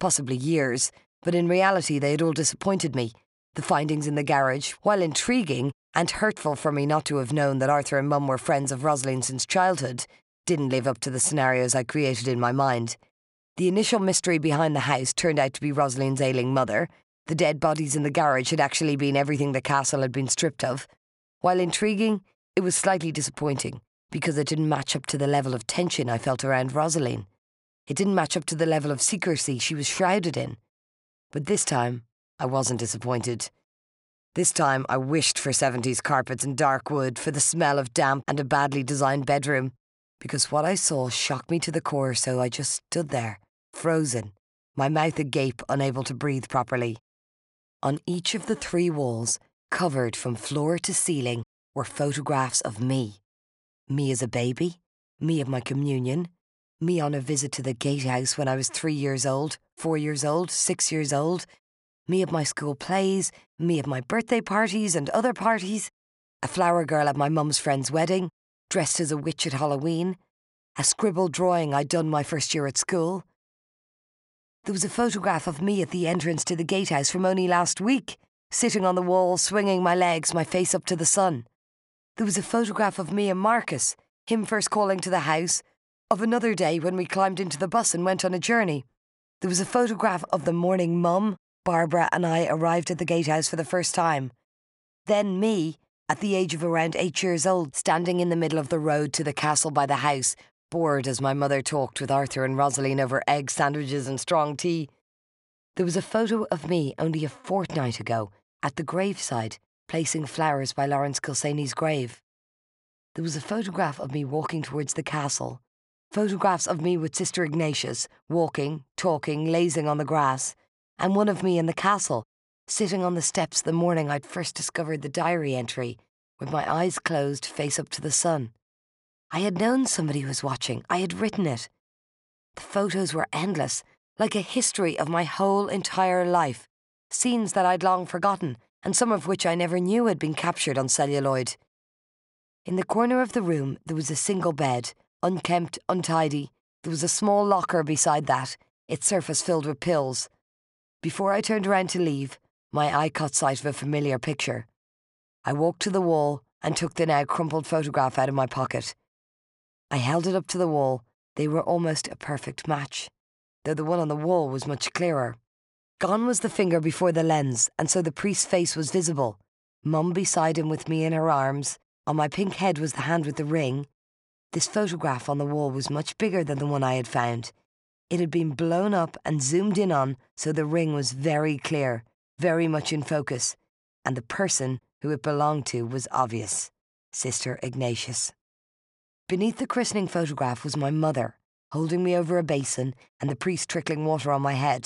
possibly years, but in reality they had all disappointed me. The findings in the garage, while intriguing and hurtful for me not to have known that Arthur and Mum were friends of Rosalind since childhood, didn't live up to the scenarios I created in my mind. The initial mystery behind the house turned out to be Rosalind's ailing mother. The dead bodies in the garage had actually been everything the castle had been stripped of. While intriguing, it was slightly disappointing because it didn't match up to the level of tension I felt around Rosalind. It didn't match up to the level of secrecy she was shrouded in. But this time, I wasn't disappointed. This time, I wished for 70s carpets and dark wood, for the smell of damp and a badly designed bedroom, because what I saw shocked me to the core, so I just stood there, frozen, my mouth agape, unable to breathe properly. On each of the three walls, covered from floor to ceiling, were photographs of me. Me as a baby, me at my communion, me on a visit to the gatehouse when I was three years old, four years old, six years old, me at my school plays, me at my birthday parties and other parties, a flower girl at my mum's friend's wedding, dressed as a witch at Halloween, a scribbled drawing I'd done my first year at school. There was a photograph of me at the entrance to the gatehouse from only last week, sitting on the wall, swinging my legs, my face up to the sun. There was a photograph of me and Marcus, him first calling to the house, of another day when we climbed into the bus and went on a journey. There was a photograph of the morning Mum, Barbara, and I arrived at the gatehouse for the first time. Then me, at the age of around eight years old, standing in the middle of the road to the castle by the house, bored as my mother talked with Arthur and Rosaleen over egg sandwiches and strong tea. There was a photo of me only a fortnight ago at the graveside placing flowers by Lawrence Kilsaney's grave. There was a photograph of me walking towards the castle, photographs of me with Sister Ignatius, walking, talking, lazing on the grass, and one of me in the castle, sitting on the steps the morning I'd first discovered the diary entry, with my eyes closed, face up to the sun. I had known somebody was watching, I had written it. The photos were endless, like a history of my whole entire life, scenes that I'd long forgotten and some of which I never knew had been captured on celluloid. In the corner of the room, there was a single bed, unkempt, untidy. There was a small locker beside that, its surface filled with pills. Before I turned around to leave, my eye caught sight of a familiar picture. I walked to the wall and took the now crumpled photograph out of my pocket. I held it up to the wall. They were almost a perfect match, though the one on the wall was much clearer. Gone was the finger before the lens, and so the priest's face was visible. Mum beside him with me in her arms. On my pink head was the hand with the ring. This photograph on the wall was much bigger than the one I had found. It had been blown up and zoomed in on, so the ring was very clear, very much in focus, and the person who it belonged to was obvious Sister Ignatius. Beneath the christening photograph was my mother, holding me over a basin and the priest trickling water on my head.